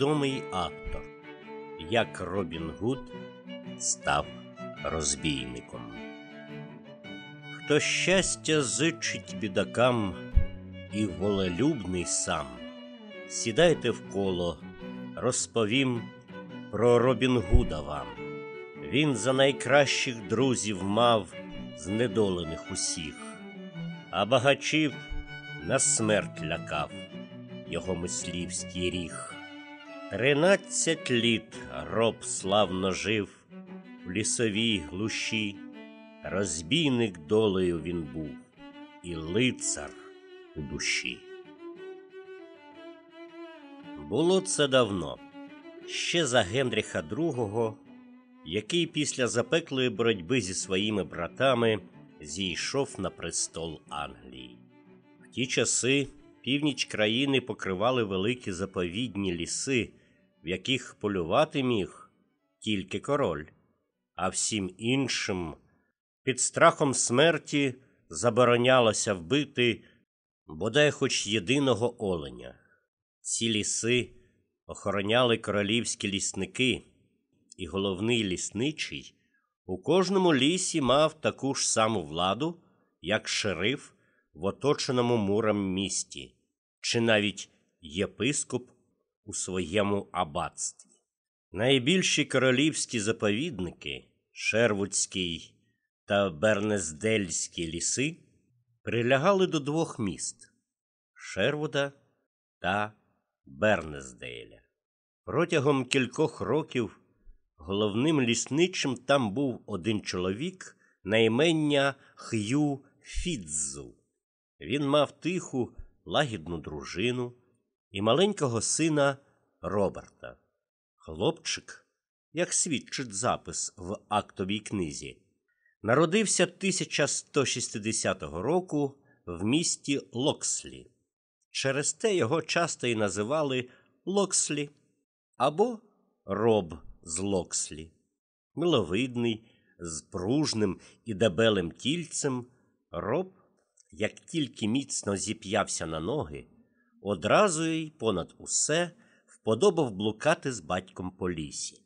невідомий автор, як Робін Гуд став розбійником. Хто щастя зичить бідакам і волелюбний сам, сідайте в коло, розповім про Робін Гуда вам. Він за найкращих друзів мав знедолених усіх, а багачів на смерть лякав його мислівський ріг. Тринадцять літ роб славно жив в лісовій глуші, розбійник долею він був, і лицар у душі. Було це давно, ще за Генріха II, який після запеклої боротьби зі своїми братами зійшов на престол Англії. В ті часи північ країни покривали великі заповідні ліси, в яких полювати міг тільки король, а всім іншим під страхом смерті заборонялося вбити бодай хоч єдиного оленя. Ці ліси охороняли королівські лісники, і головний лісничий у кожному лісі мав таку ж саму владу, як шериф в оточеному муром місті, чи навіть єпископ у своєму аббатстві. Найбільші королівські заповідники Шервудський та Бернездельські ліси прилягали до двох міст Шервуда та Бернездейля. Протягом кількох років головним лісничим там був один чоловік на імення Х'ю Фідзу. Він мав тиху, лагідну дружину і маленького сина Роберта. Хлопчик, як свідчить запис в актовій книзі, народився 1160 року в місті Локслі. Через те його часто і називали Локслі або Роб з Локслі. Миловидний, з пружним і дебелим тільцем, роб, як тільки міцно зіп'явся на ноги, одразу й понад усе вподобав блукати з батьком по лісі.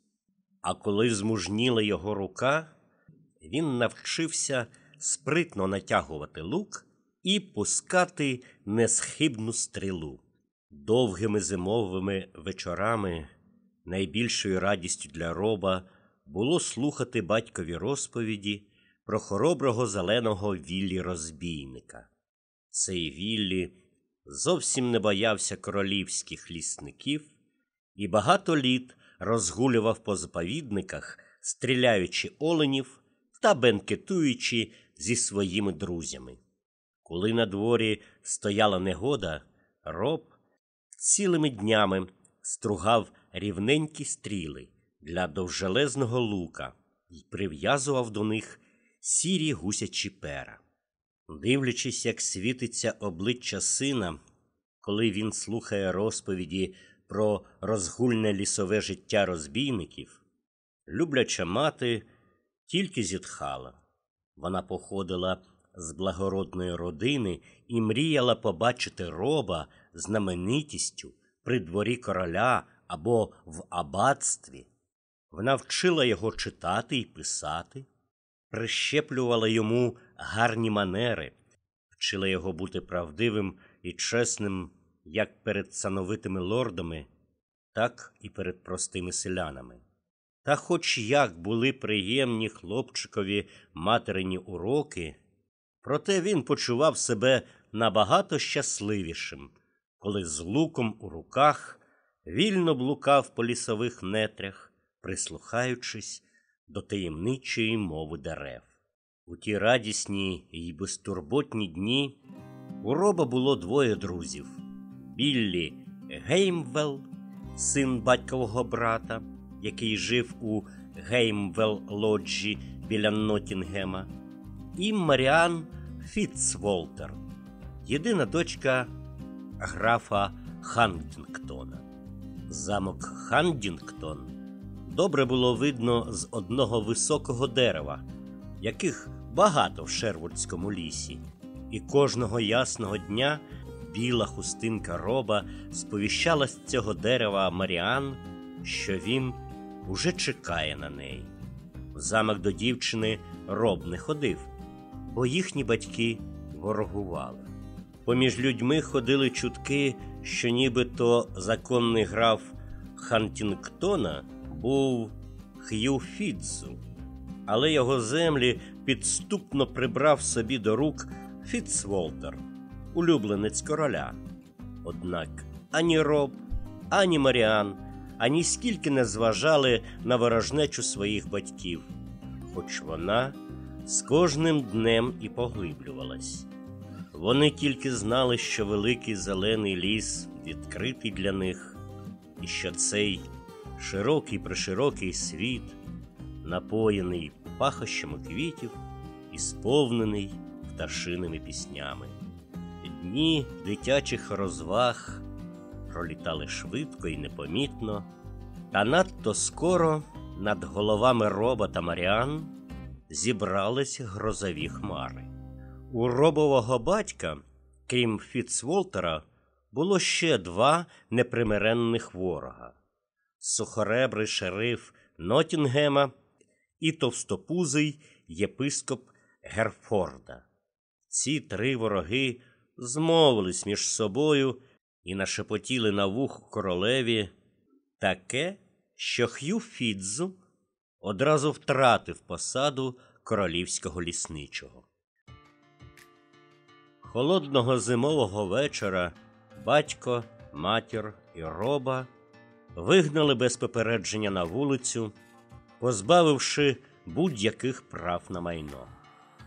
А коли змужніла його рука, він навчився спритно натягувати лук і пускати несхибну стрілу. Довгими зимовими вечорами найбільшою радістю для роба було слухати батькові розповіді про хороброго зеленого віллі розбійника. Цей віллі зовсім не боявся королівських лісників і багато літ розгулював по заповідниках, стріляючи оленів та бенкетуючи зі своїми друзями. Коли на дворі стояла негода, роб цілими днями стругав рівненькі стріли для довжелезного лука і прив'язував до них сірі гусячі пера. Дивлячись, як світиться обличчя сина, коли він слухає розповіді про розгульне лісове життя розбійників, любляча мати тільки зітхала. Вона походила з благородної родини і мріяла побачити роба знаменитістю при дворі короля або в аббатстві. Вона вчила його читати і писати, прищеплювала йому гарні манери, вчила його бути правдивим і чесним як перед сановитими лордами, так і перед простими селянами. Та, хоч як були приємні хлопчикові материні уроки, проте він почував себе набагато щасливішим, коли з луком у руках вільно блукав по лісових нетрях, прислухаючись до таємничої мови дерев. У ті радісні й безтурботні дні у Роба було двоє друзів Біллі Геймвелл, син батькового брата, який жив у Геймвелл-лоджі біля Нотінгема, і Маріан Фіцволтер, єдина дочка графа Хандінгтона. Замок Хандінгтон добре було видно з одного високого дерева, яких багато в Шервудському лісі, і кожного ясного дня біла хустинка роба сповіщала з цього дерева Маріан, що він уже чекає на неї. В замок до дівчини роб не ходив, бо їхні батьки ворогували. Поміж людьми ходили чутки, що нібито законний граф Хантінгтона був Х'ю Фідзу, але його землі підступно прибрав собі до рук Фіцволтер, улюбленець короля. Однак ані роб, ані Маріан, ані скільки не зважали на ворожнечу своїх батьків, хоч вона з кожним днем і поглиблювалась. Вони тільки знали, що великий зелений ліс відкритий для них, і що цей широкий приширокий світ, напоєний пахощами квітів і сповнений пташиними піснями. Дні дитячих розваг пролітали швидко і непомітно, та надто скоро над головами роба та Маріан зібрались грозові хмари. У робового батька, крім Фіцволтера, було ще два непримиренних ворога сухоребрий шериф Нотінгема і товстопузий єпископ Герфорда. Ці три вороги змовились між собою і нашепотіли на вух королеві таке, що Х'ю Фідзу одразу втратив посаду королівського лісничого. Холодного зимового вечора батько, матір і роба вигнали без попередження на вулицю, позбавивши будь-яких прав на майно.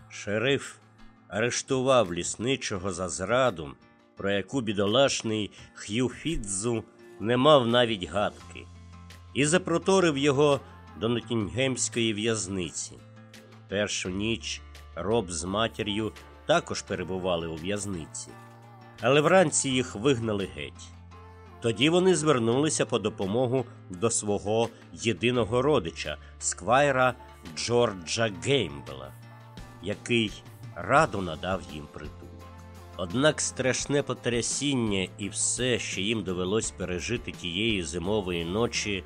Шериф арештував лісничого за зраду, про яку бідолашний Х'ю Фідзу не мав навіть гадки, і запроторив його до Нотінгемської в'язниці. Першу ніч роб з матір'ю також перебували у в'язниці, але вранці їх вигнали геть. Тоді вони звернулися по допомогу до свого єдиного родича, сквайра Джорджа Геймбела, який радо надав їм притулок. Однак страшне потрясіння і все, що їм довелось пережити тієї зимової ночі,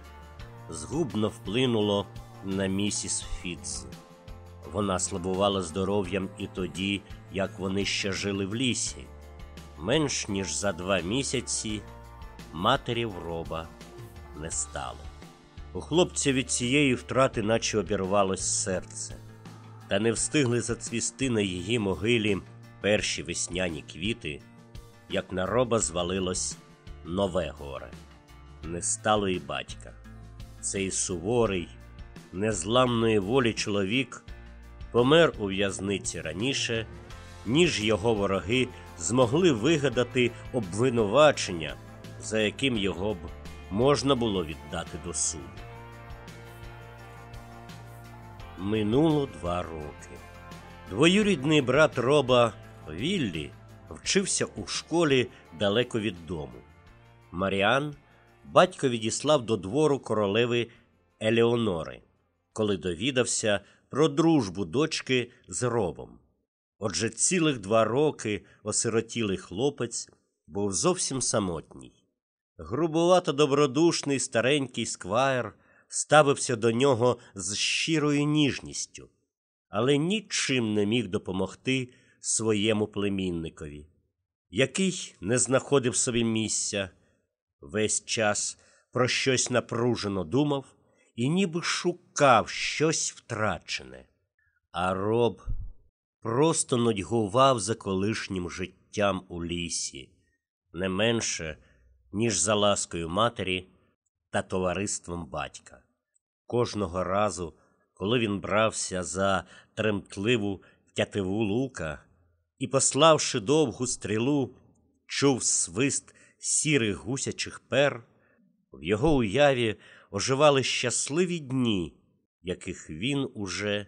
згубно вплинуло на місіс Фітз. Вона слабувала здоров'ям і тоді, як вони ще жили в лісі. Менш ніж за два місяці матері роба не стало. У хлопця від цієї втрати, наче обірвалось серце, та не встигли зацвісти на її могилі перші весняні квіти, як на роба звалилось нове горе. Не стало і батька. Цей суворий, незламної волі чоловік помер у в'язниці раніше, ніж його вороги змогли вигадати обвинувачення, за яким його б можна було віддати до суду. Минуло два роки. Двоюрідний брат Роба Віллі вчився у школі далеко від дому. Маріан батько відіслав до двору королеви Елеонори, коли довідався про дружбу дочки з робом. Отже, цілих два роки осиротілий хлопець був зовсім самотній. Грубувато добродушний старенький сквайр ставився до нього з щирою ніжністю, але нічим не міг допомогти своєму племінникові, який не знаходив собі місця, весь час про щось напружено думав і ніби шукав щось втрачене. А роб просто нудьгував за колишнім життям у лісі, не менше, ніж за ласкою матері та товариством батька. Кожного разу, коли він брався за тремтливу тятиву лука і, пославши довгу стрілу, чув свист сірих гусячих пер, в його уяві оживали щасливі дні, яких він уже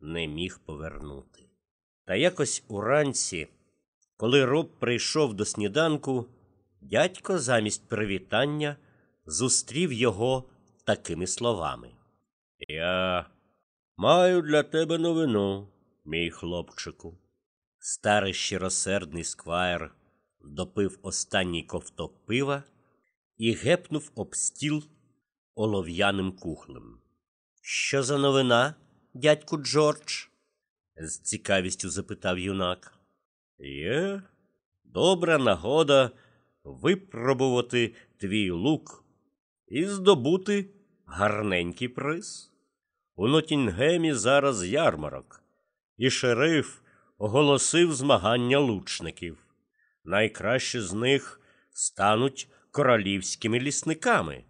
не міг повернути. Та якось уранці, коли роб прийшов до сніданку, дядько замість привітання зустрів його такими словами. Я маю для тебе новину, мій хлопчику. Старий щиросердний сквайр допив останній ковток пива і гепнув об стіл олов'яним кухлем. Що за новина, дядьку Джордж? з цікавістю запитав юнак. Є добра нагода випробувати твій лук і здобути гарненький приз. У Нотінгемі зараз ярмарок, і шериф оголосив змагання лучників. Найкращі з них стануть королівськими лісниками,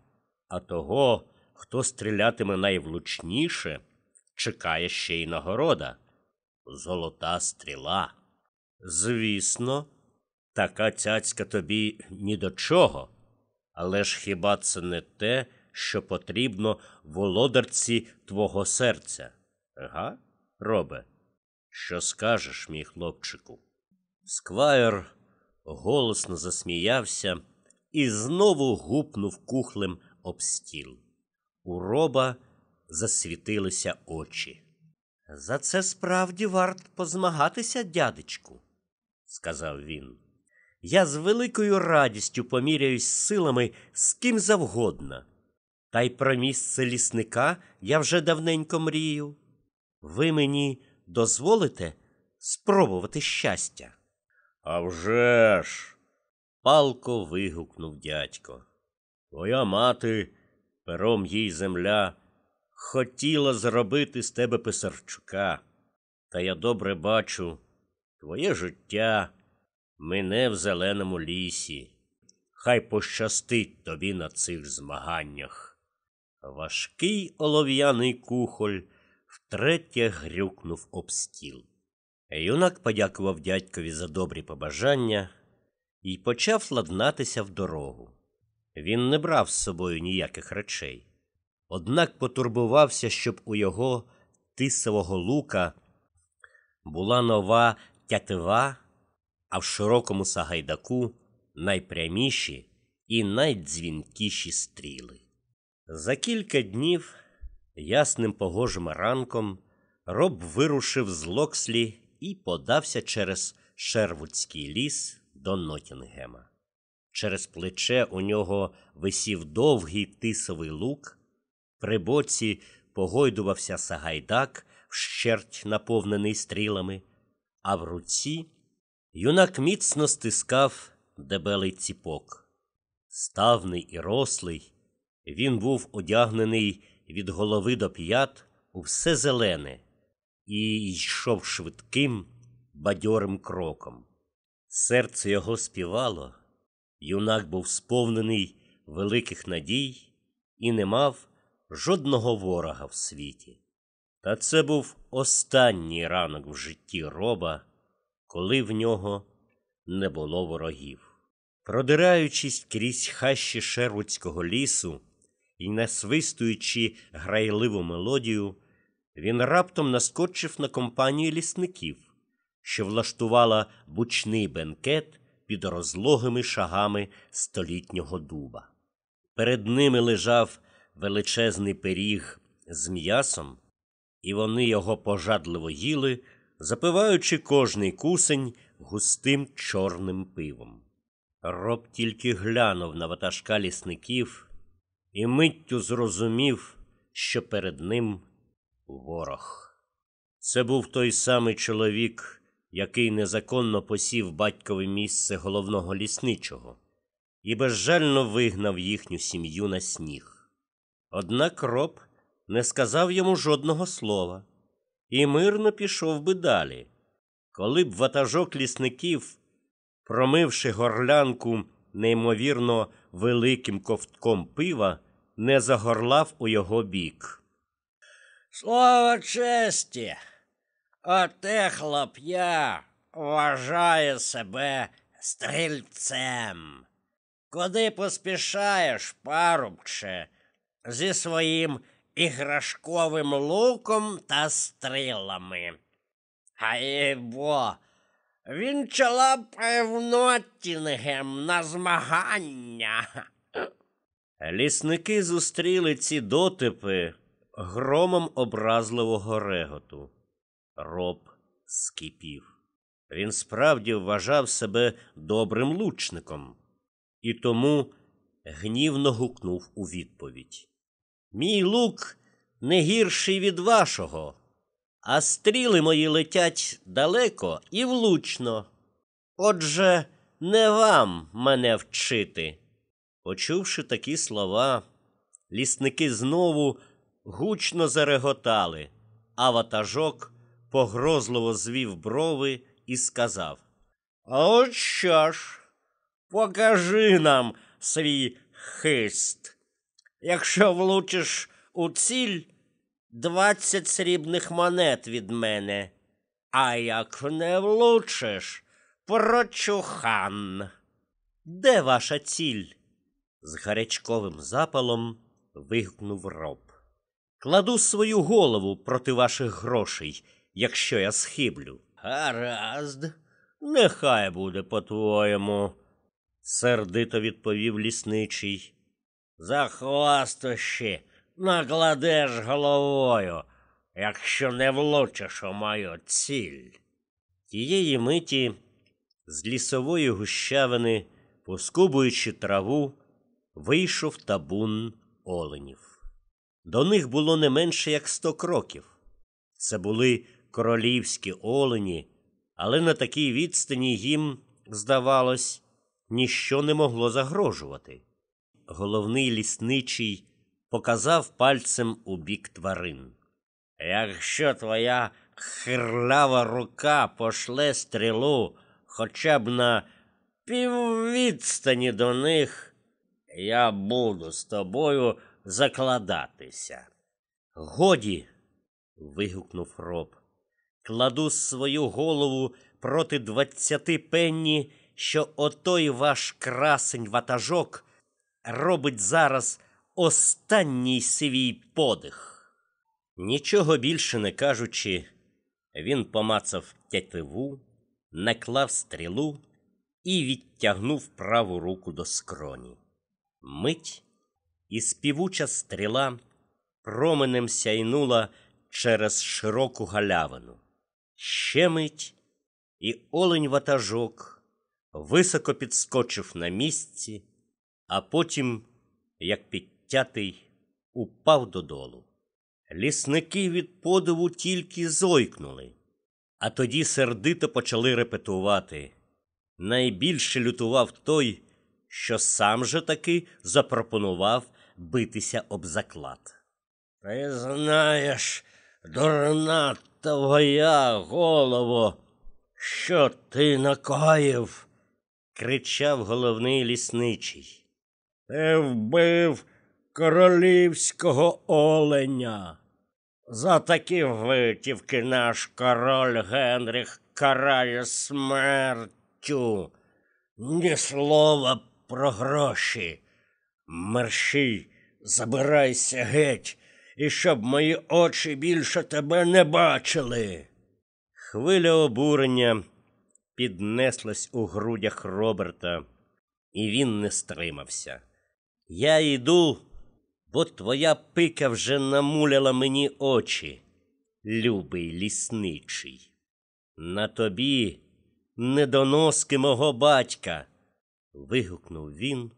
а того, хто стрілятиме найвлучніше, чекає ще й нагорода золота стріла. Звісно, така цяцька тобі ні до чого, але ж хіба це не те, що потрібно володарці твого серця? Га, робе? Що скажеш, мій хлопчику? Сквайр голосно засміявся і знову гупнув кухлем об стіл. У роба засвітилися очі. За це справді варт позмагатися, дядечку, сказав він. Я з великою радістю поміряюсь силами з ким завгодно. Та й про місце лісника я вже давненько мрію. Ви мені дозволите спробувати щастя? «А вже ж!» – палко вигукнув дядько. Твоя мати, пером їй земля, хотіла зробити з тебе писарчука. Та я добре бачу, твоє життя мине в зеленому лісі. Хай пощастить тобі на цих змаганнях. Важкий олов'яний кухоль втретє грюкнув об стіл. Юнак подякував дядькові за добрі побажання і почав ладнатися в дорогу. Він не брав з собою ніяких речей, однак потурбувався, щоб у його тисового лука була нова тятива, а в широкому сагайдаку найпряміші і найдзвінкіші стріли. За кілька днів, ясним погожим ранком, роб вирушив з Локслі і подався через Шервудський ліс до Нотінгема. Через плече у нього висів довгий тисовий лук, при боці погойдувався сагайдак, вщерть наповнений стрілами, а в руці юнак міцно стискав дебелий ціпок. Ставний і рослий, він був одягнений від голови до п'ят у все зелене і йшов швидким, бадьорим кроком. Серце його співало, юнак був сповнений великих надій і не мав жодного ворога в світі. Та це був останній ранок в житті роба, коли в нього не було ворогів. Продираючись крізь хащі Шервудського лісу і насвистуючи грайливу мелодію, він раптом наскочив на компанію лісників, що влаштувала бучний бенкет під розлогими шагами столітнього дуба. Перед ними лежав величезний пиріг з м'ясом, і вони його пожадливо їли, запиваючи кожний кусень густим чорним пивом. Роб тільки глянув на ватажка лісників і миттю зрозумів, що перед ним ворог. Це був той самий чоловік, який незаконно посів батькове місце головного лісничого і безжально вигнав їхню сім'ю на сніг. Однак роб не сказав йому жодного слова і мирно пішов би далі, коли б ватажок лісників, промивши горлянку неймовірно великим ковтком пива, не загорлав у його бік. Слово честі, оте хлоп'я вважає себе стрільцем. Куди поспішаєш, парубче, зі своїм іграшковим луком та стрілами? А бо він чалапає в Ноттінгем на змагання. Лісники зустріли ці дотипи громом образливого реготу. Роб скипів. Він справді вважав себе добрим лучником і тому гнівно гукнув у відповідь. Мій лук не гірший від вашого, а стріли мої летять далеко і влучно. Отже, не вам мене вчити. Почувши такі слова, лісники знову гучно зареготали, а ватажок погрозливо звів брови і сказав: А от що ж, покажи нам свій хист. Якщо влучиш у ціль двадцять срібних монет від мене, а як не влучиш, прочухан. Де ваша ціль? з гарячковим запалом вигукнув роб. Кладу свою голову проти ваших грошей, якщо я схиблю. Гаразд, нехай буде по-твоєму, сердито відповів лісничий. За хвастощі накладеш головою, якщо не влучиш у мою ціль. Тієї миті з лісової гущавини, поскубуючи траву, вийшов табун оленів. До них було не менше як сто кроків. Це були королівські олені, але на такій відстані їм, здавалось, ніщо не могло загрожувати. Головний лісничий показав пальцем у бік тварин. Якщо твоя хирлява рука пошле стрілу хоча б на піввідстані до них, я буду з тобою закладатися. Годі. вигукнув роб. Кладу свою голову проти двадцяти пенні, що отой ваш красень ватажок робить зараз останній свій подих. Нічого більше не кажучи, він помацав тятиву, наклав стрілу і відтягнув праву руку до скроні. Мить і співуча стріла променем сяйнула через широку галявину. Ще мить, і олень ватажок високо підскочив на місці, а потім, як підтятий, упав додолу. Лісники від подиву тільки зойкнули, а тоді сердито почали репетувати. Найбільше лютував той, що сам же таки запропонував битися об заклад. Ти знаєш, дурна твоя голово, що ти накоїв? кричав головний лісничий. Ти вбив королівського оленя. За такі витівки наш король Генріх карає смертю. Ні слова про гроші. Мерщій, забирайся геть, і щоб мої очі більше тебе не бачили. Хвиля обурення піднеслась у грудях Роберта, і він не стримався. Я йду, бо твоя пика вже намуляла мені очі, любий лісничий. На тобі недоноски мого батька. вигукнув він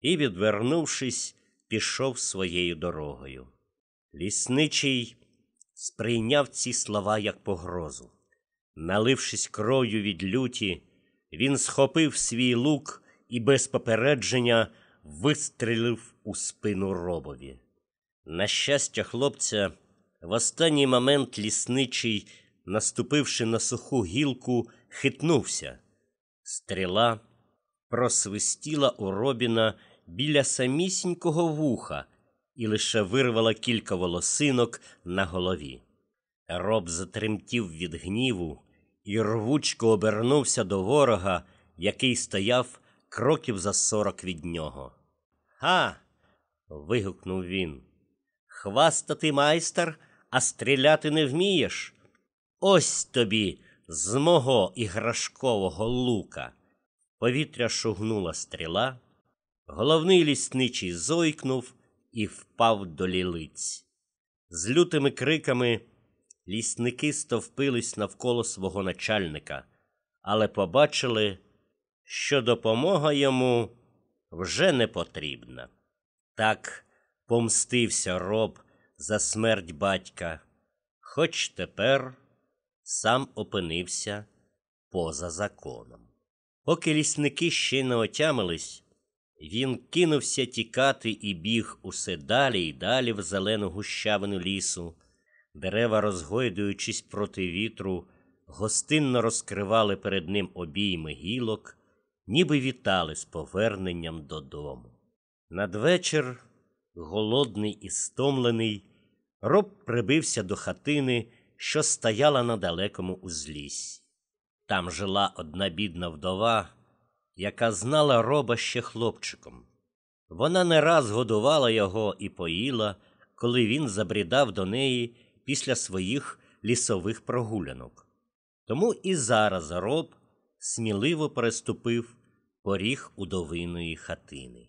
і, відвернувшись, пішов своєю дорогою. Лісничий сприйняв ці слова як погрозу. Налившись кров'ю від люті, він схопив свій лук і без попередження вистрілив у спину робові. На щастя, хлопця, в останній момент лісничий, наступивши на суху гілку, хитнувся. Стріла просвистіла у робіна біля самісінького вуха і лише вирвала кілька волосинок на голові. Роб затремтів від гніву і рвучко обернувся до ворога, який стояв кроків за сорок від нього. Га. вигукнув він. Хвастати майстер, а стріляти не вмієш. Ось тобі з мого іграшкового лука. Повітря шугнула стріла, головний лісничий зойкнув і впав до лілиць. З лютими криками лісники стовпились навколо свого начальника, але побачили, що допомога йому вже не потрібна. Так помстився роб за смерть батька, хоч тепер сам опинився поза законом. Поки лісники ще не отямились, він кинувся тікати і біг усе далі й далі в зелену гущавину лісу. Дерева, розгойдуючись проти вітру, гостинно розкривали перед ним обійми гілок, ніби вітали з поверненням додому. Надвечір, голодний і стомлений, роб прибився до хатини, що стояла на далекому узліссі. Там жила одна бідна вдова, яка знала роба ще хлопчиком. Вона не раз годувала його і поїла, коли він забрідав до неї після своїх лісових прогулянок. Тому і зараз роб сміливо переступив поріг удовиної хатини.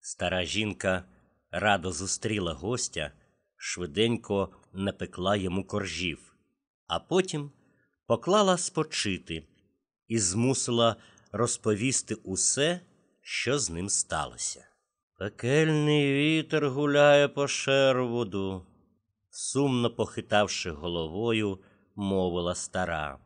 Стара жінка радо зустріла гостя, швиденько напекла йому коржів, а потім поклала спочити і змусила розповісти усе, що з ним сталося. Пекельний вітер гуляє по Шервуду, сумно похитавши головою, мовила стара.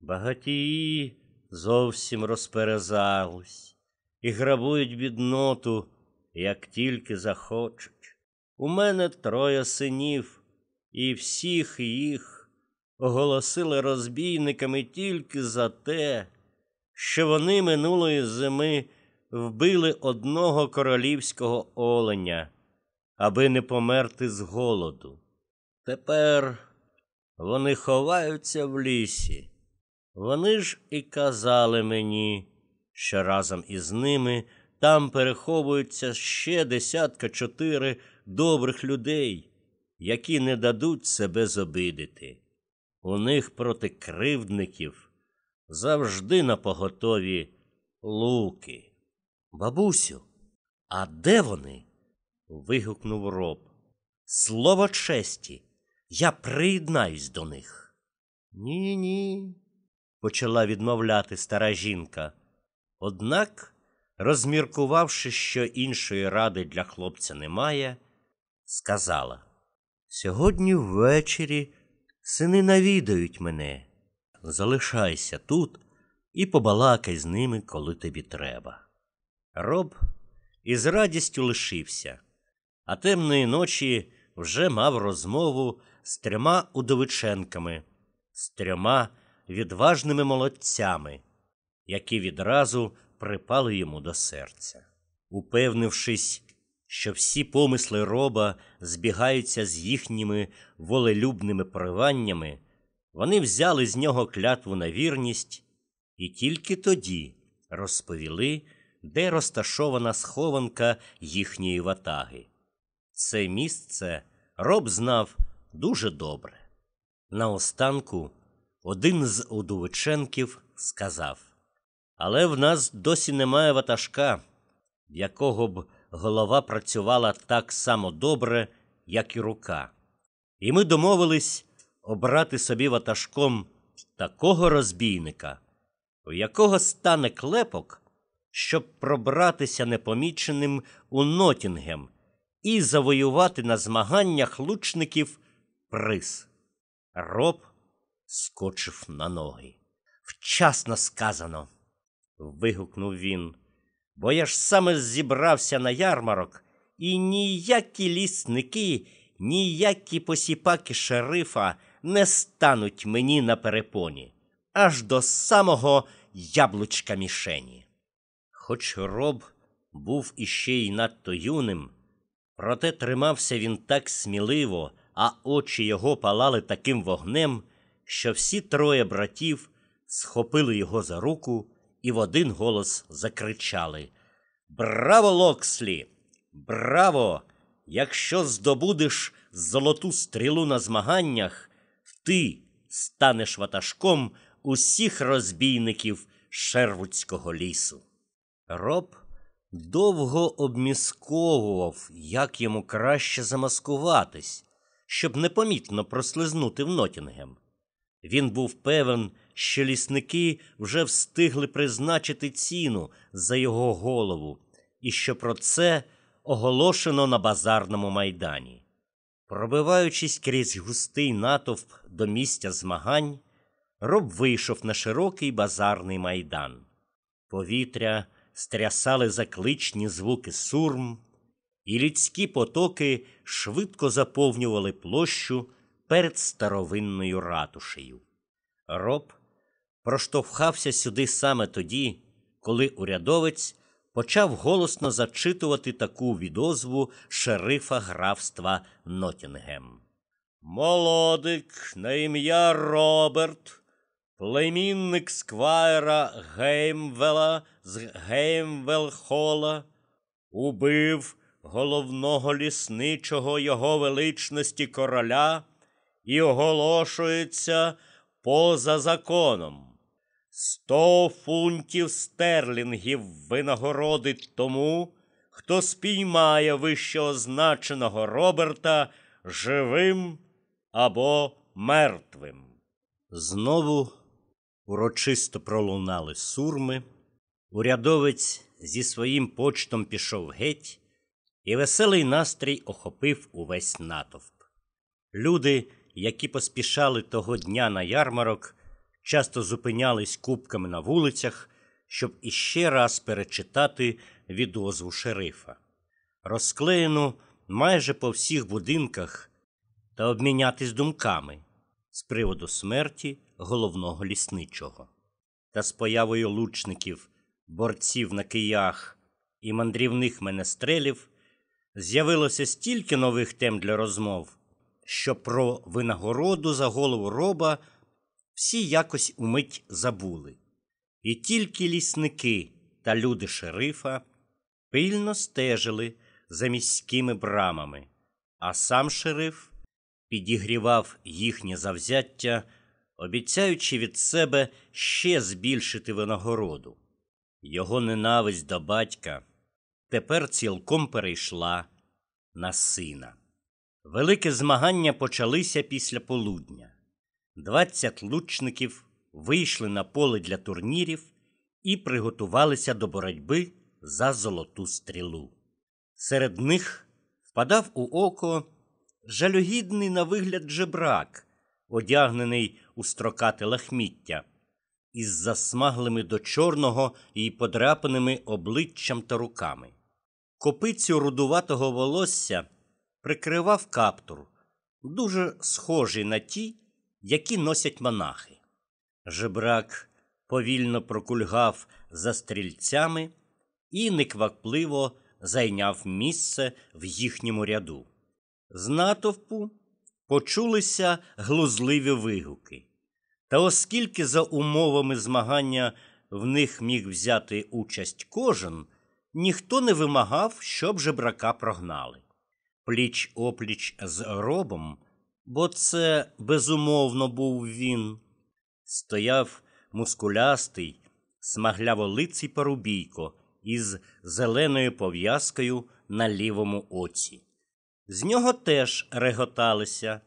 Багатії зовсім розперезались і грабують бідноту, як тільки захочуть. У мене троє синів, і всіх їх оголосили розбійниками тільки за те, що вони минулої зими вбили одного королівського оленя, аби не померти з голоду. Тепер вони ховаються в лісі. Вони ж і казали мені, що разом із ними там переховуються ще десятка чотири добрих людей, які не дадуть себе зобидити. У них проти кривдників завжди на поготові луки. Бабусю, а де вони? вигукнув роб. Слово честі, я приєднаюсь до них. Ні, ні, почала відмовляти стара жінка. Однак, розміркувавши, що іншої ради для хлопця немає, сказала Сьогодні ввечері сини навідають мене. Залишайся тут і побалакай з ними, коли тобі треба. Роб із радістю лишився, а темної ночі вже мав розмову з трьома удовиченками, з трьома відважними молодцями, які відразу припали йому до серця. Упевнившись, що всі помисли роба збігаються з їхніми волелюбними пориваннями, вони взяли з нього клятву на вірність і тільки тоді розповіли, де розташована схованка їхньої ватаги. Це місце роб знав дуже добре. Наостанку один з Удовиченків сказав Але в нас досі немає ватажка, в якого б голова працювала так само добре, як і рука. І ми домовились обрати собі ватажком такого розбійника, у якого стане клепок, щоб пробратися непоміченим у Нотінгем і завоювати на змаганнях лучників приз. Роб скочив на ноги. Вчасно сказано. вигукнув він. Бо я ж саме зібрався на ярмарок, і ніякі лісники, ніякі посіпаки шерифа не стануть мені на перепоні, аж до самого яблучка мішені. Хоч роб був іще й надто юним, проте тримався він так сміливо, а очі його палали таким вогнем, що всі троє братів схопили його за руку і в один голос закричали Браво, Локслі! Браво! Якщо здобудеш золоту стрілу на змаганнях, ти станеш ватажком усіх розбійників Шервудського лісу. Роб довго обмісковував, як йому краще замаскуватись, щоб непомітно прослизнути в Нотінгем. Він був певен, що лісники вже встигли призначити ціну за його голову, і що про це оголошено на базарному майдані. Пробиваючись крізь густий натовп до місця змагань, роб вийшов на широкий базарний майдан. Повітря стрясали закличні звуки сурм, і людські потоки швидко заповнювали площу перед старовинною ратушею. Роб проштовхався сюди саме тоді, коли урядовець почав голосно зачитувати таку відозву шерифа графства Нотінгем. Молодик на ім'я Роберт, племінник сквайра Геймвела з Геймвелхола, убив головного лісничого його величності короля і оголошується поза законом. Сто фунтів стерлінгів винагородить тому, хто спіймає вищеозначеного Роберта живим або мертвим. Знову урочисто пролунали сурми. Урядовець зі своїм почтом пішов геть, і веселий настрій охопив увесь натовп. Люди, які поспішали того дня на ярмарок, часто зупинялись купками на вулицях, щоб іще раз перечитати відозву шерифа, розклеєну майже по всіх будинках та обмінятись думками з приводу смерті головного лісничого. Та з появою лучників, борців на киях і мандрівних менестрелів з'явилося стільки нових тем для розмов, що про винагороду за голову роба всі якось умить забули. І тільки лісники та люди шерифа пильно стежили за міськими брамами, а сам шериф підігрівав їхнє завзяття, обіцяючи від себе ще збільшити винагороду. Його ненависть до батька тепер цілком перейшла на сина. Велике змагання почалися після полудня. Двадцять лучників вийшли на поле для турнірів і приготувалися до боротьби за золоту стрілу. Серед них впадав у око жалюгідний на вигляд жебрак, одягнений у строкате лахміття, із засмаглими до чорного і подряпаними обличчям та руками. Копицю рудуватого волосся прикривав каптур, дуже схожий на ті, які носять монахи. Жебрак повільно прокульгав за стрільцями і неквапливо зайняв місце в їхньому ряду. З натовпу почулися глузливі вигуки. Та оскільки за умовами змагання в них міг взяти участь кожен, ніхто не вимагав, щоб жебрака прогнали. Пліч опліч з робом, бо це безумовно був він, стояв мускулястий, смагляволиций парубійко із зеленою пов'язкою на лівому оці. З нього теж реготалися,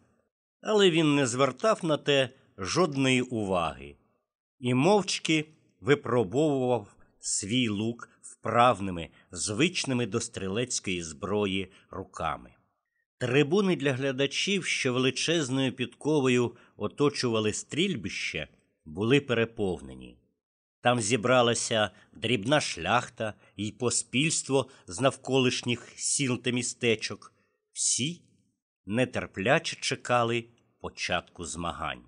але він не звертав на те жодної уваги і мовчки випробовував свій лук вправними, звичними до стрілецької зброї руками. Трибуни для глядачів, що величезною підковою оточували стрільбище, були переповнені. Там зібралася дрібна шляхта і поспільство з навколишніх сіл та містечок. Всі нетерпляче чекали початку змагань.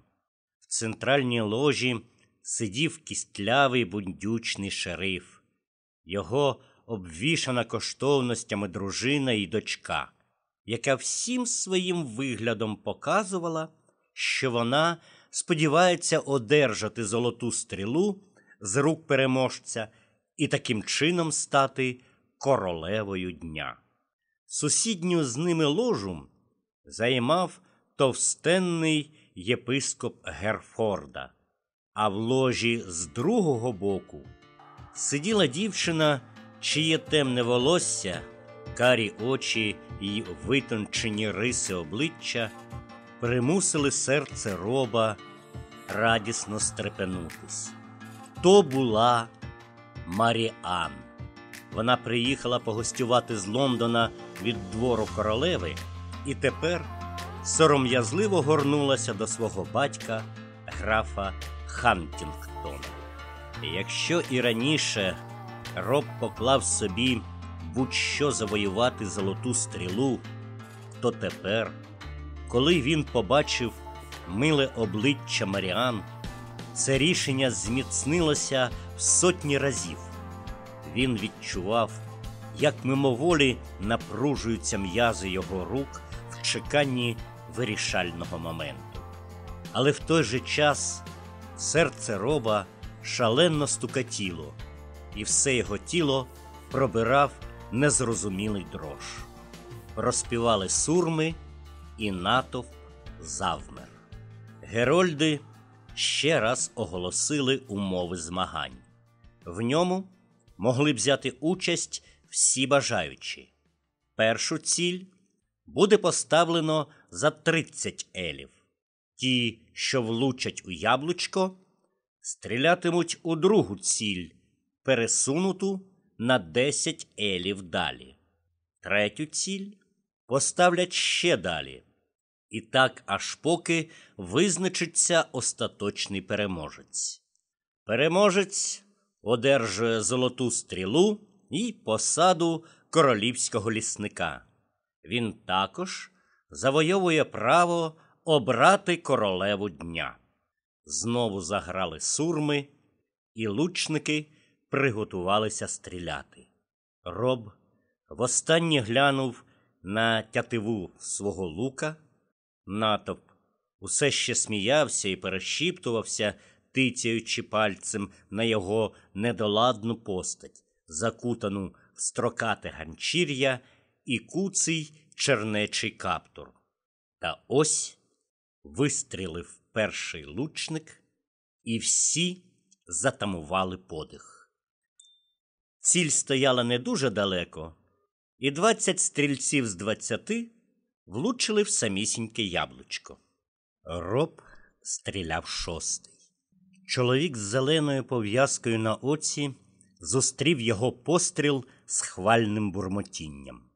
В центральній ложі сидів кістлявий бундючний шериф, його обвішана коштовностями дружина і дочка, яка всім своїм виглядом показувала, що вона сподівається одержати золоту стрілу з рук переможця і таким чином стати королевою дня. Сусідню з ними ложу займав товстенний єпископ Герфорда, а в ложі з другого боку сиділа дівчина, чиє темне волосся, карі очі й витончені риси обличчя примусили серце роба радісно стрепенутись. То була Маріан. Вона приїхала погостювати з Лондона від двору королеви і тепер сором'язливо горнулася до свого батька, графа Хантінгтона. Якщо і раніше Роб поклав собі будь-що завоювати золоту стрілу, то тепер, коли він побачив миле обличчя Маріан, це рішення зміцнилося в сотні разів. Він відчував, як мимоволі напружуються м'язи його рук в чеканні вирішального моменту. Але в той же час серце роба шалено стукатіло, і все його тіло пробирав незрозумілий дрож. Розпівали сурми, і натовп завмер. Герольди ще раз оголосили умови змагань. В ньому могли взяти участь всі бажаючі. Першу ціль буде поставлено за 30 елів. Ті, що влучать у яблучко, стрілятимуть у другу ціль, пересунуту на 10 елів далі. Третю ціль поставлять ще далі. І так аж поки визначиться остаточний переможець. Переможець одержує золоту стрілу і посаду королівського лісника. Він також завойовує право обрати королеву дня. Знову заграли сурми, і лучники приготувалися стріляти. Роб востаннє глянув на тятиву свого лука. Натовп усе ще сміявся і перешіптувався, тицяючи пальцем на його недоладну постать, закутану в строкате ганчір'я і куций чернечий каптур. Та ось вистрілив перший лучник, і всі затамували подих. Ціль стояла не дуже далеко, і двадцять стрільців з двадцяти влучили в самісіньке яблучко. Роб стріляв шостий. Чоловік з зеленою пов'язкою на оці зустрів його постріл з хвальним бурмотінням.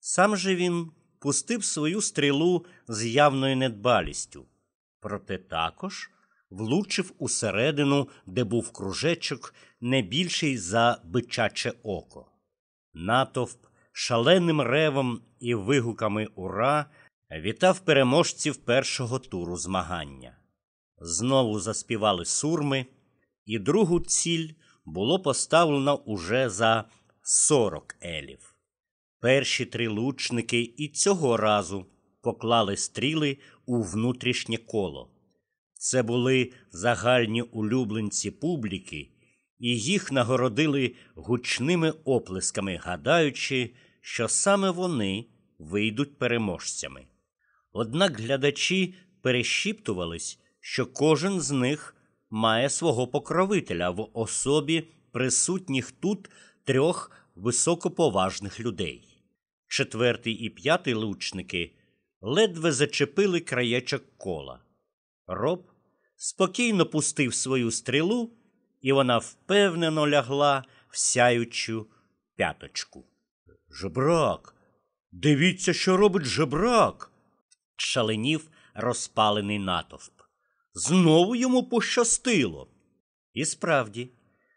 Сам же він пустив свою стрілу з явною недбалістю, проте також влучив усередину, де був кружечок, не більший за бичаче око. Натовп шаленим ревом і вигуками ура вітав переможців першого туру змагання. Знову заспівали сурми, і другу ціль було поставлено уже за сорок елів. Перші три лучники і цього разу поклали стріли у внутрішнє коло. Це були загальні улюбленці публіки, і їх нагородили гучними оплесками, гадаючи, що саме вони вийдуть переможцями. Однак глядачі перешіптувались, що кожен з них має свого покровителя в особі присутніх тут трьох високоповажних людей. Четвертий і п'ятий лучники ледве зачепили краєчок кола. Роб спокійно пустив свою стрілу, і вона впевнено лягла в сяючу п'яточку. Жебрак, дивіться, що робить жебрак. шаленів розпалений натовп. Знову йому пощастило. І справді,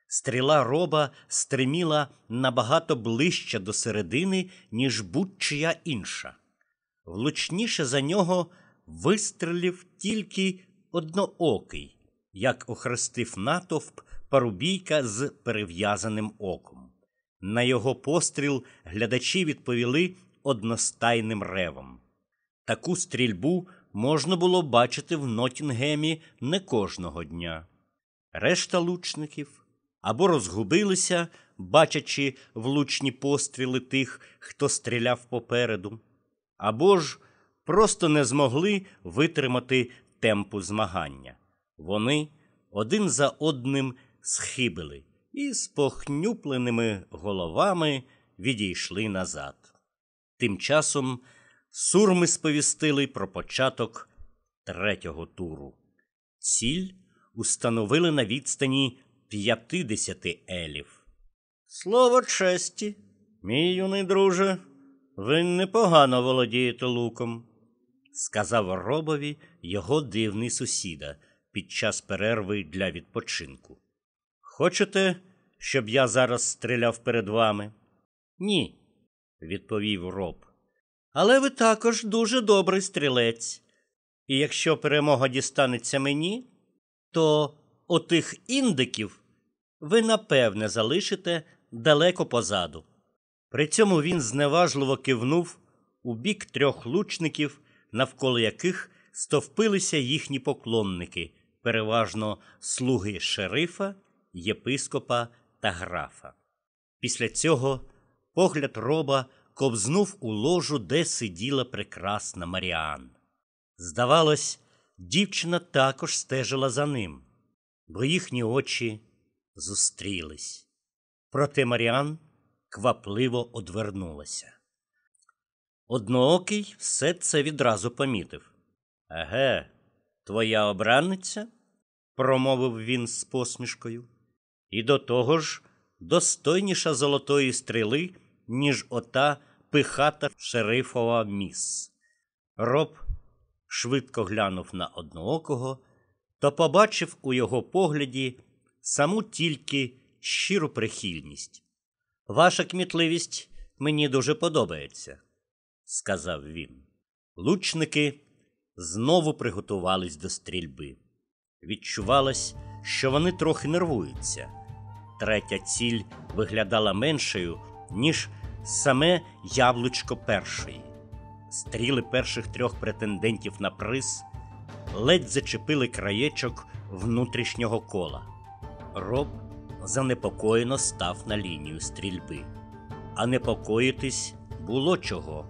стріла роба стриміла набагато ближче до середини, ніж будь-чия інша. Влучніше за нього вистрелив тільки одноокий, як охрестив натовп парубійка з перев'язаним оком. На його постріл глядачі відповіли одностайним ревом. Таку стрільбу можна було бачити в Нотінгемі не кожного дня. Решта лучників або розгубилися, бачачи влучні постріли тих, хто стріляв попереду, або ж просто не змогли витримати темпу змагання. Вони один за одним схибили і з похнюпленими головами відійшли назад. Тим часом сурми сповістили про початок третього туру. Ціль установили на відстані 50 елів. Слово честі, Мій юний друже, ви непогано володієте луком, сказав робові його дивний сусіда під час перерви для відпочинку. Хочете, щоб я зараз стріляв перед вами? Ні, відповів роб. Але ви також дуже добрий стрілець. І якщо перемога дістанеться мені, то отих індиків ви напевне залишите далеко позаду. При цьому він зневажливо кивнув у бік трьох лучників, навколо яких стовпилися їхні поклонники, переважно слуги шерифа, єпископа та графа. Після цього погляд роба ковзнув у ложу, де сиділа прекрасна Маріан. Здавалось, дівчина також стежила за ним, бо їхні очі зустрілись. Проте Маріан квапливо одвернулася. Одноокий все це відразу помітив. Еге, твоя обранниця? промовив він з посмішкою. І до того ж достойніша золотої стріли, ніж ота пихата шерифова міс. Роб швидко глянув на одноокого, то побачив у його погляді саму тільки щиру прихильність. Ваша кмітливість мені дуже подобається, сказав він. Лучники знову приготувались до стрільби. Відчувалось, що вони трохи нервуються. Третя ціль виглядала меншою, ніж саме яблучко першої. Стріли перших трьох претендентів на приз ледь зачепили краєчок внутрішнього кола. Роб занепокоєно став на лінію стрільби. А непокоїтись було чого.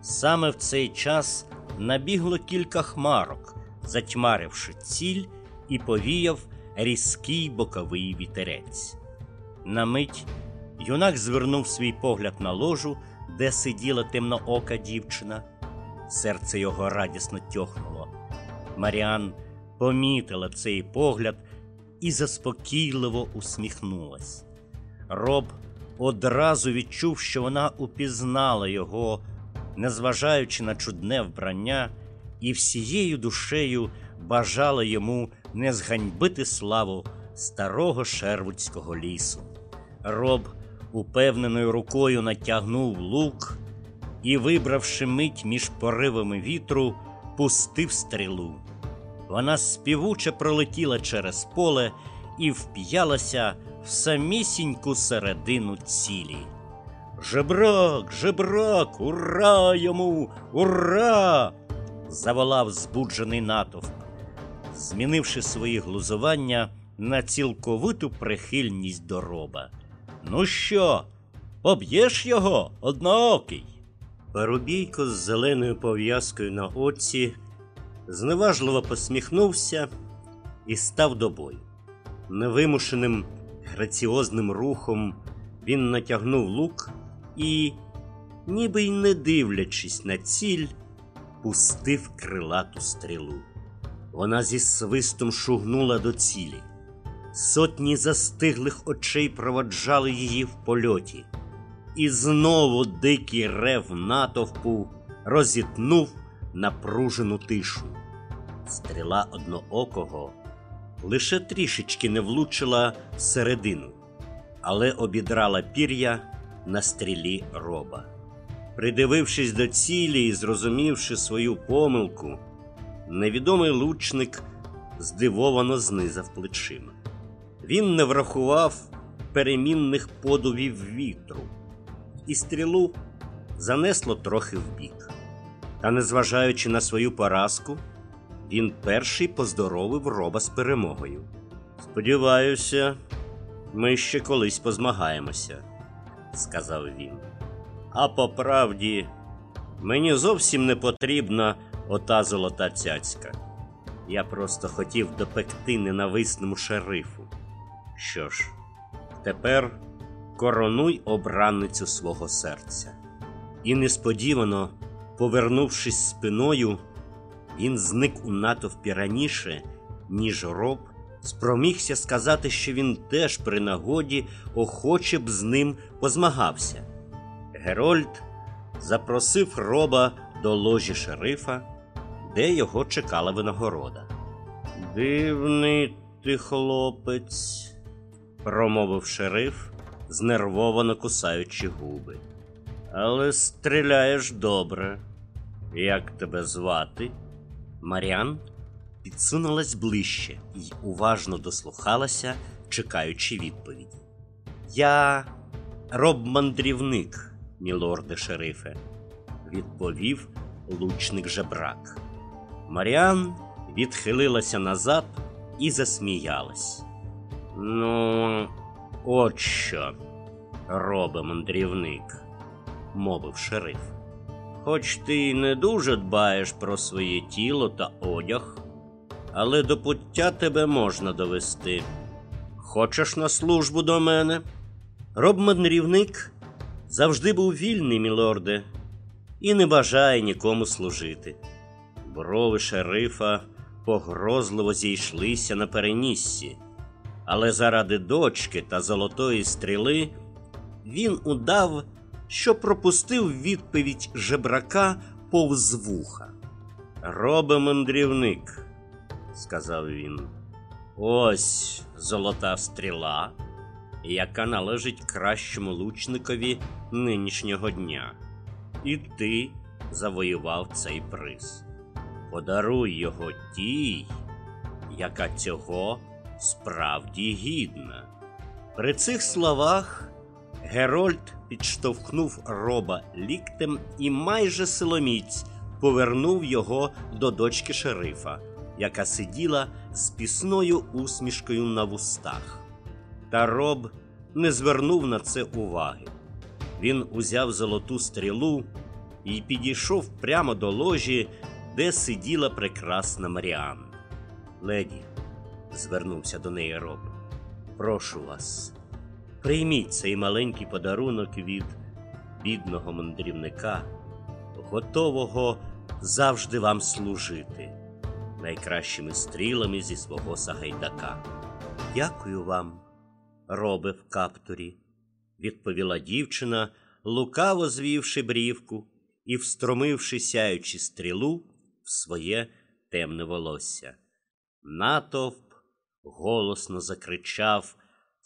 Саме в цей час набігло кілька хмарок, затьмаривши ціль і повіяв різкий боковий вітерець. На мить юнак звернув свій погляд на ложу, де сиділа темноока дівчина. Серце його радісно тьохнуло. Маріан помітила цей погляд і заспокійливо усміхнулась. Роб одразу відчув, що вона упізнала його, незважаючи на чудне вбрання, і всією душею бажала йому не зганьбити славу старого шервудського лісу. Роб упевненою рукою натягнув лук і, вибравши мить між поривами вітру, пустив стрілу. Вона співуче пролетіла через поле і вп'ялася в самісіньку середину цілі. Жебрак, жебрак, ура йому, ура! заволав збуджений натовп, змінивши свої глузування на цілковиту прихильність до роба. Ну що, поб'єш його, одноокий? Парубійко з зеленою пов'язкою на оці зневажливо посміхнувся і став до бою. Невимушеним граціозним рухом він натягнув лук і, ніби й не дивлячись на ціль, пустив крилату стрілу. Вона зі свистом шугнула до цілі. Сотні застиглих очей проводжали її в польоті, і знову дикий рев натовпу розітнув напружену тишу. Стріла одноокого лише трішечки не влучила всередину, але обідрала пір'я на стрілі роба. Придивившись до цілі і зрозумівши свою помилку, невідомий лучник здивовано знизав плечима. Він не врахував перемінних подувів вітру, і стрілу занесло трохи вбік. Та, незважаючи на свою поразку, він перший поздоровив роба з перемогою. Сподіваюся, ми ще колись позмагаємося, сказав він. А по правді, мені зовсім не потрібна ота золота цяцька. Я просто хотів допекти ненависному шерифу. Що ж, тепер коронуй обранницю свого серця. І несподівано, повернувшись спиною, він зник у натовпі раніше, ніж роб спромігся сказати, що він теж при нагоді охоче б з ним позмагався. Герольд запросив роба до ложі шерифа, де його чекала винагорода. Дивний ти хлопець, промовив шериф, знервовано кусаючи губи. Але стріляєш добре. Як тебе звати? Маріан підсунулась ближче і уважно дослухалася, чекаючи відповіді. Я роб-мандрівник, мілорде шерифе, відповів лучник жебрак. Маріан відхилилася назад і засміялась. Ну, от що, робе мандрівник, мовив шериф. Хоч ти не дуже дбаєш про своє тіло та одяг, але до пуття тебе можна довести. Хочеш на службу до мене? Роб мандрівник завжди був вільний, мілорде, і не бажає нікому служити. Брови шерифа погрозливо зійшлися на переніссі, але заради дочки та золотої стріли він удав, що пропустив відповідь жебрака повз вуха. Робе мандрівник, сказав він, ось золота стріла, яка належить кращому лучникові нинішнього дня. І ти завоював цей приз. Подаруй його тій, яка цього справді гідна. При цих словах Герольд підштовхнув роба ліктем і майже силоміць повернув його до дочки шерифа, яка сиділа з пісною усмішкою на вустах. Та роб не звернув на це уваги. Він узяв золоту стрілу і підійшов прямо до ложі, де сиділа прекрасна Маріан. Леді, звернувся до неї роб, прошу вас, прийміть цей маленький подарунок від бідного мандрівника, готового завжди вам служити, найкращими стрілами зі свого сагайдака. Дякую вам, робе в каптурі, відповіла дівчина, лукаво звівши брівку і встромивши сяючи стрілу в своє темне волосся. Натовп голосно закричав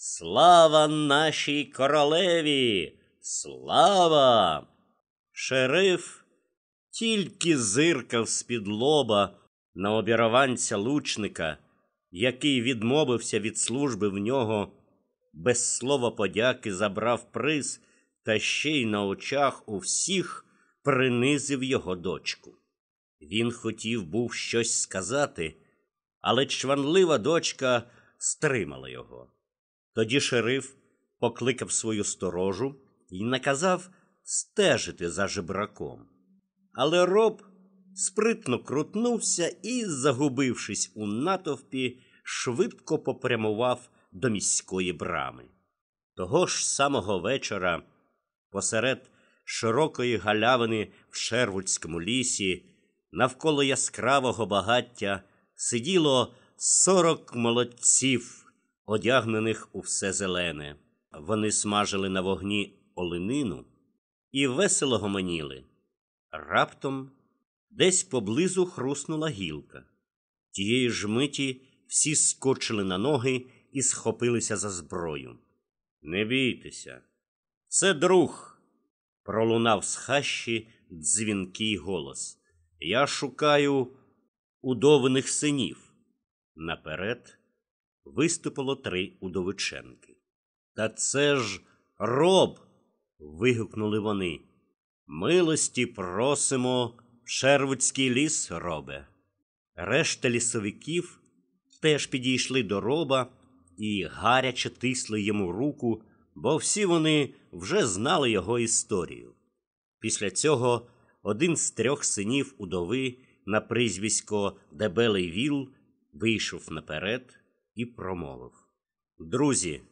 Слава нашій королеві! Слава! Шериф тільки зиркав з-під лоба на обірованця лучника, який відмовився від служби в нього, без слова подяки забрав приз та ще й на очах у всіх принизив його дочку. Він хотів був щось сказати, але чванлива дочка стримала його. Тоді шериф покликав свою сторожу і наказав стежити за жебраком. Але роб спритно крутнувся і, загубившись у натовпі, швидко попрямував до міської брами. Того ж самого вечора, посеред широкої галявини в Шервудському лісі, навколо яскравого багаття сиділо сорок молодців, одягнених у все зелене. Вони смажили на вогні оленину і весело гомоніли. Раптом десь поблизу хруснула гілка. Тієї ж миті всі скочили на ноги і схопилися за зброю. Не бійтеся, це друг, пролунав з хащі дзвінкий голос. Я шукаю удовиних синів. Наперед виступило три удовиченки. Та це ж роб. вигукнули вони. Милості просимо Шервудський ліс, робе. Решта лісовиків теж підійшли до роба і гаряче тисли йому руку, бо всі вони вже знали його історію. Після цього один з трьох синів удови на прізвисько Дебелий Віл вийшов наперед і промовив: Друзі,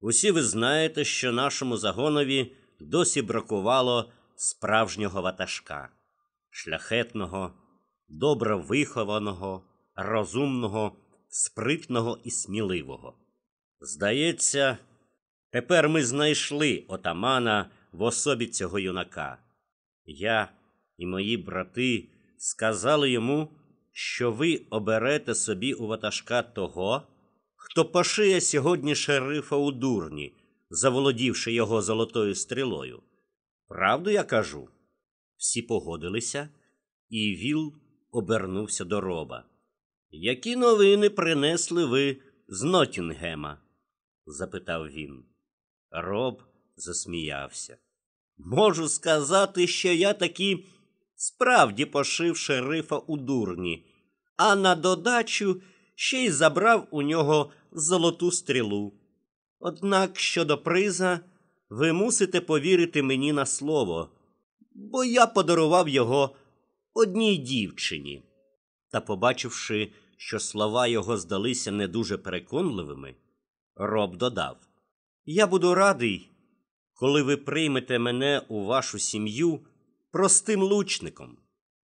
усі ви знаєте, що нашому загонові досі бракувало справжнього ватажка, шляхетного, добре вихованого, розумного спритного і сміливого. Здається, тепер ми знайшли отамана в особі цього юнака. Я і мої брати сказали йому, що ви оберете собі у ватажка того, хто пошиє сьогодні шерифа у дурні, заволодівши його золотою стрілою. Правду я кажу? Всі погодилися, і Віл обернувся до роба. Які новини принесли ви з Нотінгема? запитав він. Роб засміявся. Можу сказати, що я таки справді пошив шерифа у дурні, а на додачу ще й забрав у нього золоту стрілу. Однак щодо приза, ви мусите повірити мені на слово, бо я подарував його одній дівчині. Та, побачивши, що слова його здалися не дуже переконливими, Роб додав: Я буду радий, коли ви приймете мене у вашу сім'ю простим лучником,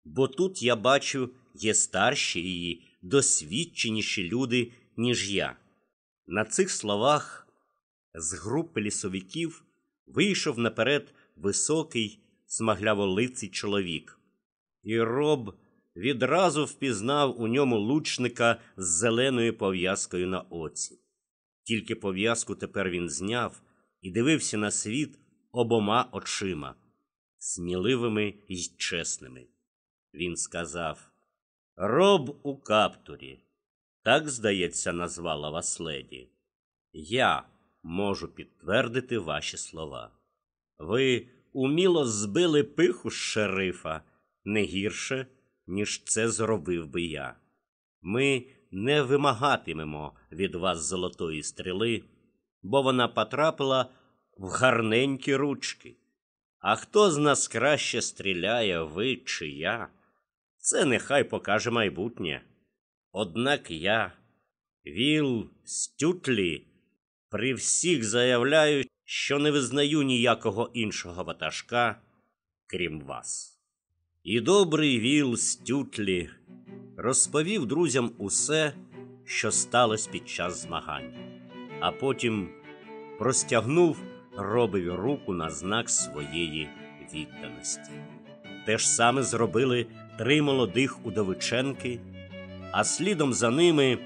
бо тут я бачу є старші і досвідченіші люди, ніж я. На цих словах з групи лісовиків вийшов наперед високий, смагляволиций чоловік, і роб відразу впізнав у ньому лучника з зеленою пов'язкою на оці. Тільки пов'язку тепер він зняв і дивився на світ обома очима, сміливими й чесними. Він сказав Роб у каптурі. Так, здається, назвала вас леді. Я можу підтвердити ваші слова. Ви уміло збили пиху з шерифа не гірше, ніж це зробив би я. Ми не вимагатимемо від вас золотої стріли, бо вона потрапила в гарненькі ручки. А хто з нас краще стріляє, ви чи я? Це нехай покаже майбутнє. Однак я, Віл Стютлі, при всіх заявляю, що не визнаю ніякого іншого ватажка, крім вас. І добрий Віл Стютлі розповів друзям усе, що сталося під час змагань, а потім простягнув робові руку на знак своєї відданості. Те ж саме зробили три молодих удовиченки, а слідом за ними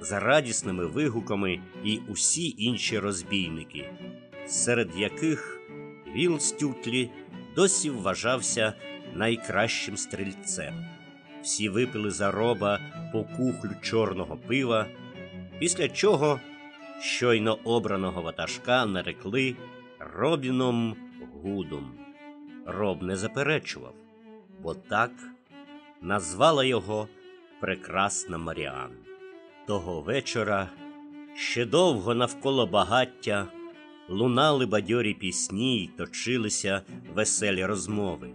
з радісними вигуками і усі інші розбійники, серед яких Віл Стютлі досі вважався найкращим стрільцем. Всі випили за роба по кухлю чорного пива, після чого щойно обраного ватажка нарекли Робіном Гудом. Роб не заперечував, бо так назвала його прекрасна Маріан. Того вечора ще довго навколо багаття лунали бадьорі пісні й точилися веселі розмови.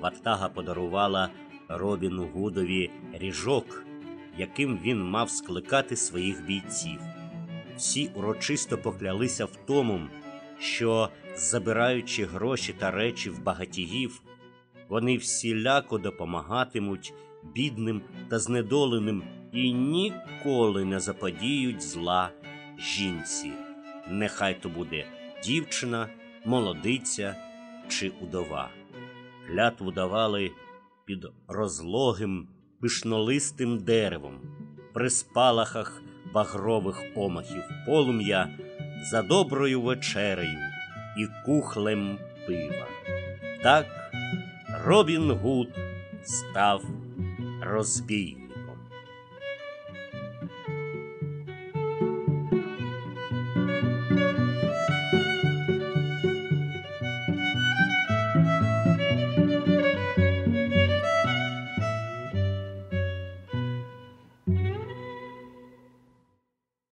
Ватага подарувала Робіну Гудові ріжок, яким він мав скликати своїх бійців. Всі урочисто поклялися в тому, що, забираючи гроші та речі в багатіїв, вони всіляко допомагатимуть бідним та знедоленим і ніколи не заподіють зла жінці. Нехай то буде дівчина, молодиця чи удова. Клятву давали під розлогим пишнолистим деревом, при спалахах багрових омахів полум'я за доброю вечерею і кухлем пива. Так Робін Гуд став розбійником.